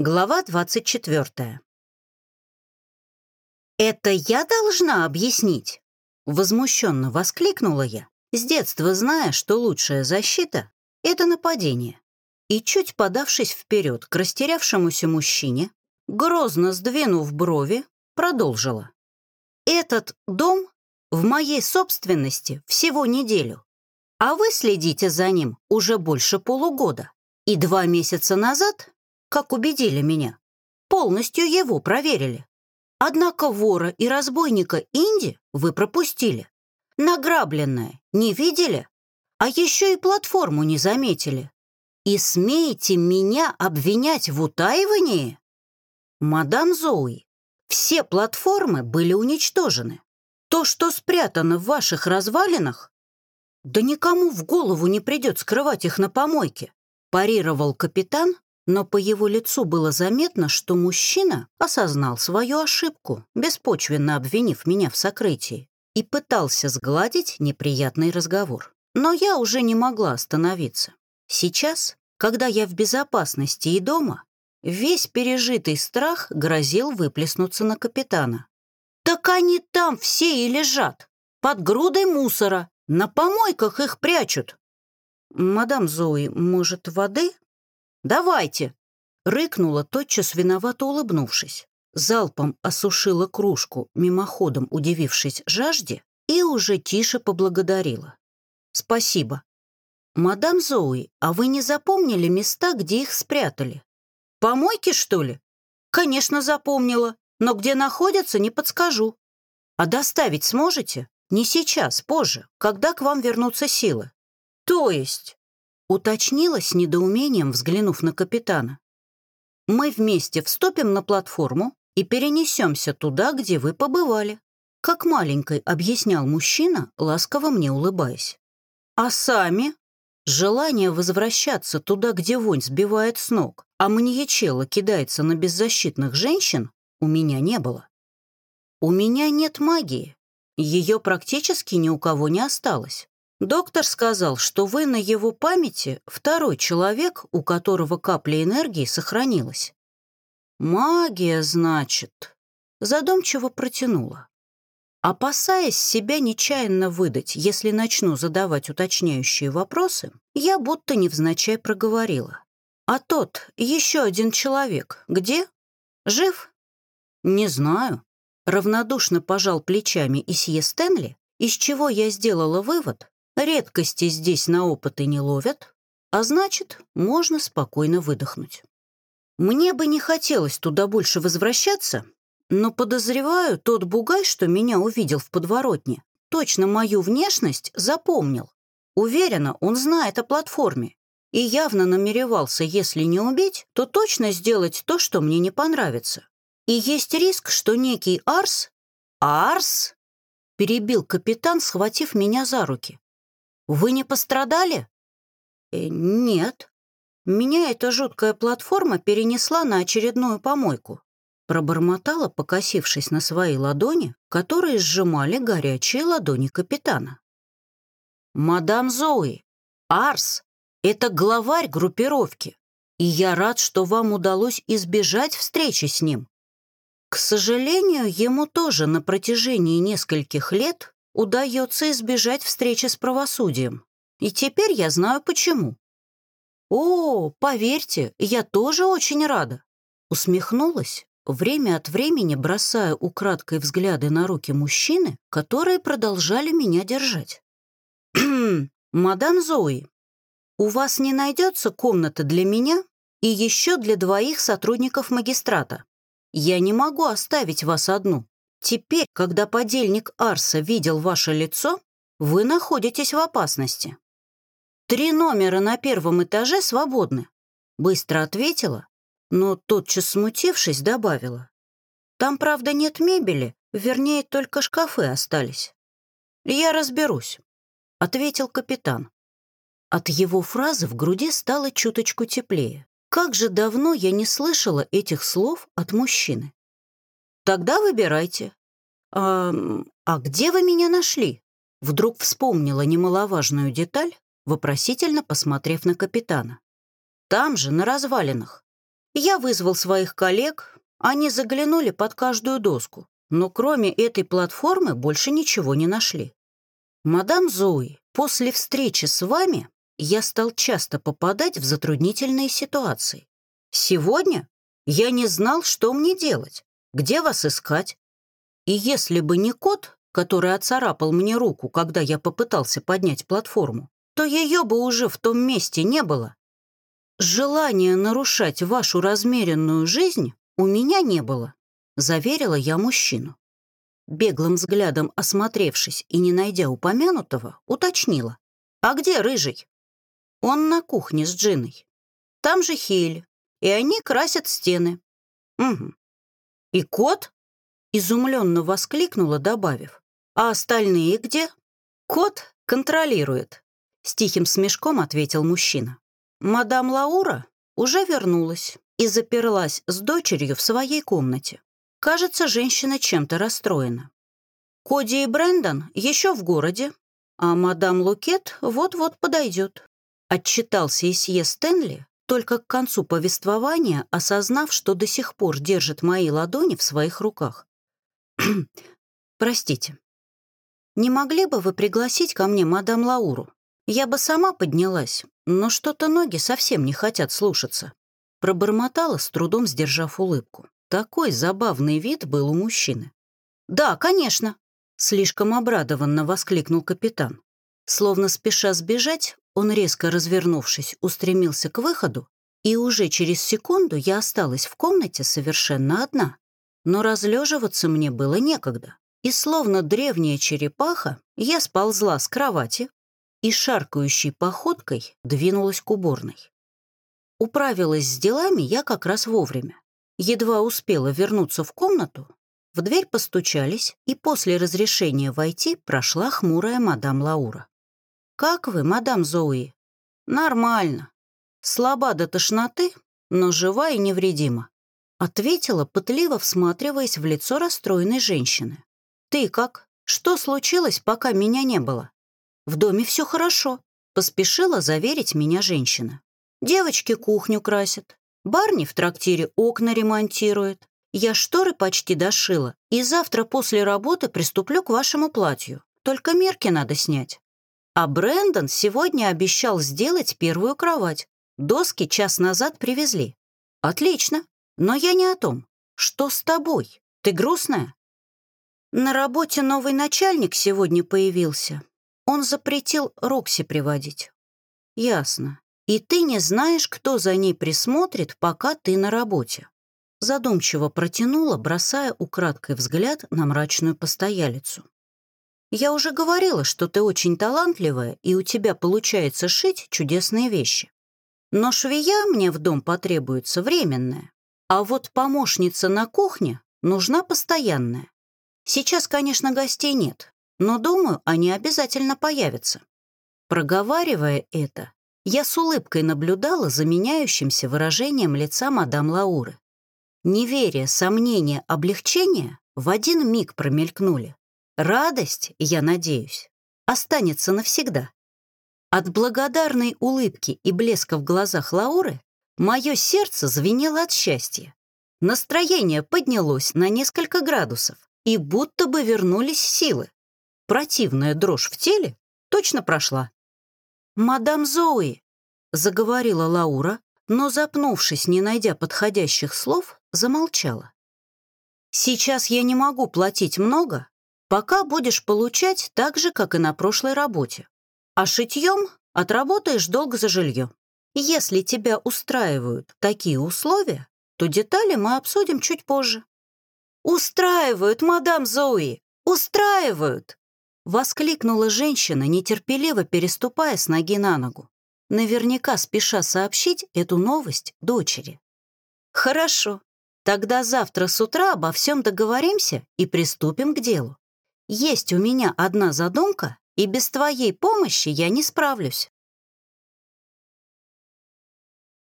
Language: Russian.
Глава 24. «Это я должна объяснить?» Возмущенно воскликнула я, с детства зная, что лучшая защита — это нападение. И чуть подавшись вперед к растерявшемуся мужчине, грозно сдвинув брови, продолжила. «Этот дом в моей собственности всего неделю, а вы следите за ним уже больше полугода. И два месяца назад как убедили меня. Полностью его проверили. Однако вора и разбойника Инди вы пропустили. Награбленное не видели, а еще и платформу не заметили. И смеете меня обвинять в утаивании? Мадам Зоуи, все платформы были уничтожены. То, что спрятано в ваших развалинах, да никому в голову не придет скрывать их на помойке, парировал капитан, но по его лицу было заметно, что мужчина осознал свою ошибку, беспочвенно обвинив меня в сокрытии, и пытался сгладить неприятный разговор. Но я уже не могла остановиться. Сейчас, когда я в безопасности и дома, весь пережитый страх грозил выплеснуться на капитана. «Так они там все и лежат, под грудой мусора, на помойках их прячут». «Мадам Зои, может, воды?» «Давайте!» — рыкнула, тотчас виновато улыбнувшись. Залпом осушила кружку, мимоходом удивившись жажде, и уже тише поблагодарила. «Спасибо. Мадам Зоуи, а вы не запомнили места, где их спрятали? Помойки, что ли? Конечно, запомнила, но где находятся, не подскажу. А доставить сможете? Не сейчас, позже, когда к вам вернутся силы. То есть Уточнила с недоумением, взглянув на капитана. «Мы вместе вступим на платформу и перенесемся туда, где вы побывали», как маленькой объяснял мужчина, ласково мне улыбаясь. «А сами?» Желание возвращаться туда, где вонь сбивает с ног, а маньячело кидается на беззащитных женщин, у меня не было. У меня нет магии. Ее практически ни у кого не осталось. Доктор сказал, что вы на его памяти второй человек, у которого капля энергии сохранилась. Магия, значит, задумчиво протянула. Опасаясь себя нечаянно выдать, если начну задавать уточняющие вопросы, я будто невзначай проговорила. А тот, еще один человек, где? Жив? Не знаю. Равнодушно пожал плечами Исье Стэнли, из чего я сделала вывод, Редкости здесь на опыты не ловят, а значит, можно спокойно выдохнуть. Мне бы не хотелось туда больше возвращаться, но подозреваю, тот бугай, что меня увидел в подворотне, точно мою внешность запомнил. Уверена, он знает о платформе и явно намеревался, если не убить, то точно сделать то, что мне не понравится. И есть риск, что некий Арс... Арс? Перебил капитан, схватив меня за руки. Вы не пострадали? Э, нет. Меня эта жуткая платформа перенесла на очередную помойку. Пробормотала, покосившись на свои ладони, которые сжимали горячие ладони капитана. «Мадам Зои, Арс — это главарь группировки, и я рад, что вам удалось избежать встречи с ним. К сожалению, ему тоже на протяжении нескольких лет удается избежать встречи с правосудием. И теперь я знаю почему. «О, поверьте, я тоже очень рада», — усмехнулась, время от времени бросая украдкой взгляды на руки мужчины, которые продолжали меня держать. «Мадам Зои, у вас не найдется комната для меня и еще для двоих сотрудников магистрата. Я не могу оставить вас одну. Теперь, когда подельник Арса видел ваше лицо, вы находитесь в опасности. Три номера на первом этаже свободны. Быстро ответила, но тотчас смутившись, добавила. Там, правда, нет мебели, вернее, только шкафы остались. Я разберусь, ответил капитан. От его фразы в груди стало чуточку теплее. Как же давно я не слышала этих слов от мужчины. Тогда выбирайте. А, а где вы меня нашли? Вдруг вспомнила немаловажную деталь, вопросительно посмотрев на капитана. Там же, на развалинах. Я вызвал своих коллег, они заглянули под каждую доску, но кроме этой платформы больше ничего не нашли. Мадам Зои, после встречи с вами я стал часто попадать в затруднительные ситуации. Сегодня я не знал, что мне делать, где вас искать. И если бы не кот, который оцарапал мне руку, когда я попытался поднять платформу, то ее бы уже в том месте не было. Желания нарушать вашу размеренную жизнь у меня не было, заверила я мужчину. Беглым взглядом осмотревшись и не найдя упомянутого, уточнила. «А где рыжий?» «Он на кухне с Джиной. Там же Хель, и они красят стены». «Угу. И кот?» Изумленно воскликнула, добавив. «А остальные где?» «Кот контролирует», — с тихим смешком ответил мужчина. «Мадам Лаура уже вернулась и заперлась с дочерью в своей комнате. Кажется, женщина чем-то расстроена. Коди и Брэндон еще в городе, а мадам Лукет вот-вот подойдет. Отчитался Исье Стэнли, только к концу повествования, осознав, что до сих пор держит мои ладони в своих руках. «Простите, не могли бы вы пригласить ко мне мадам Лауру? Я бы сама поднялась, но что-то ноги совсем не хотят слушаться». Пробормотала, с трудом сдержав улыбку. Такой забавный вид был у мужчины. «Да, конечно!» — слишком обрадованно воскликнул капитан. Словно спеша сбежать, он, резко развернувшись, устремился к выходу, и уже через секунду я осталась в комнате совершенно одна. Но разлеживаться мне было некогда, и словно древняя черепаха я сползла с кровати и шаркающей походкой двинулась к уборной. Управилась с делами я как раз вовремя. Едва успела вернуться в комнату, в дверь постучались, и после разрешения войти прошла хмурая мадам Лаура. «Как вы, мадам Зоуи?» «Нормально. Слаба до тошноты, но жива и невредима», ответила, пытливо всматриваясь в лицо расстроенной женщины. «Ты как? Что случилось, пока меня не было?» «В доме все хорошо», поспешила заверить меня женщина. «Девочки кухню красят, Барни в трактире окна ремонтирует. Я шторы почти дошила, и завтра после работы приступлю к вашему платью. Только мерки надо снять. А Брэндон сегодня обещал сделать первую кровать. Доски час назад привезли. Отлично. Но я не о том. Что с тобой? Ты грустная? На работе новый начальник сегодня появился. Он запретил Рокси приводить. Ясно. И ты не знаешь, кто за ней присмотрит, пока ты на работе. Задумчиво протянула, бросая украдкой взгляд на мрачную постоялицу. Я уже говорила, что ты очень талантливая, и у тебя получается шить чудесные вещи. Но швея мне в дом потребуется временная, а вот помощница на кухне нужна постоянная. Сейчас, конечно, гостей нет, но, думаю, они обязательно появятся. Проговаривая это, я с улыбкой наблюдала за меняющимся выражением лица мадам Лауры. Неверие, сомнение, облегчение в один миг промелькнули. Радость, я надеюсь, останется навсегда. От благодарной улыбки и блеска в глазах Лауры мое сердце звенело от счастья. Настроение поднялось на несколько градусов, и будто бы вернулись силы. Противная дрожь в теле точно прошла. «Мадам Зои!» — заговорила Лаура, но, запнувшись, не найдя подходящих слов, замолчала. «Сейчас я не могу платить много, пока будешь получать так же, как и на прошлой работе. А шитьем отработаешь долг за жилье. Если тебя устраивают такие условия, то детали мы обсудим чуть позже». «Устраивают, мадам Зои! Устраивают!» Воскликнула женщина, нетерпеливо переступая с ноги на ногу. Наверняка спеша сообщить эту новость дочери. «Хорошо, тогда завтра с утра обо всем договоримся и приступим к делу. Есть у меня одна задумка, и без твоей помощи я не справлюсь».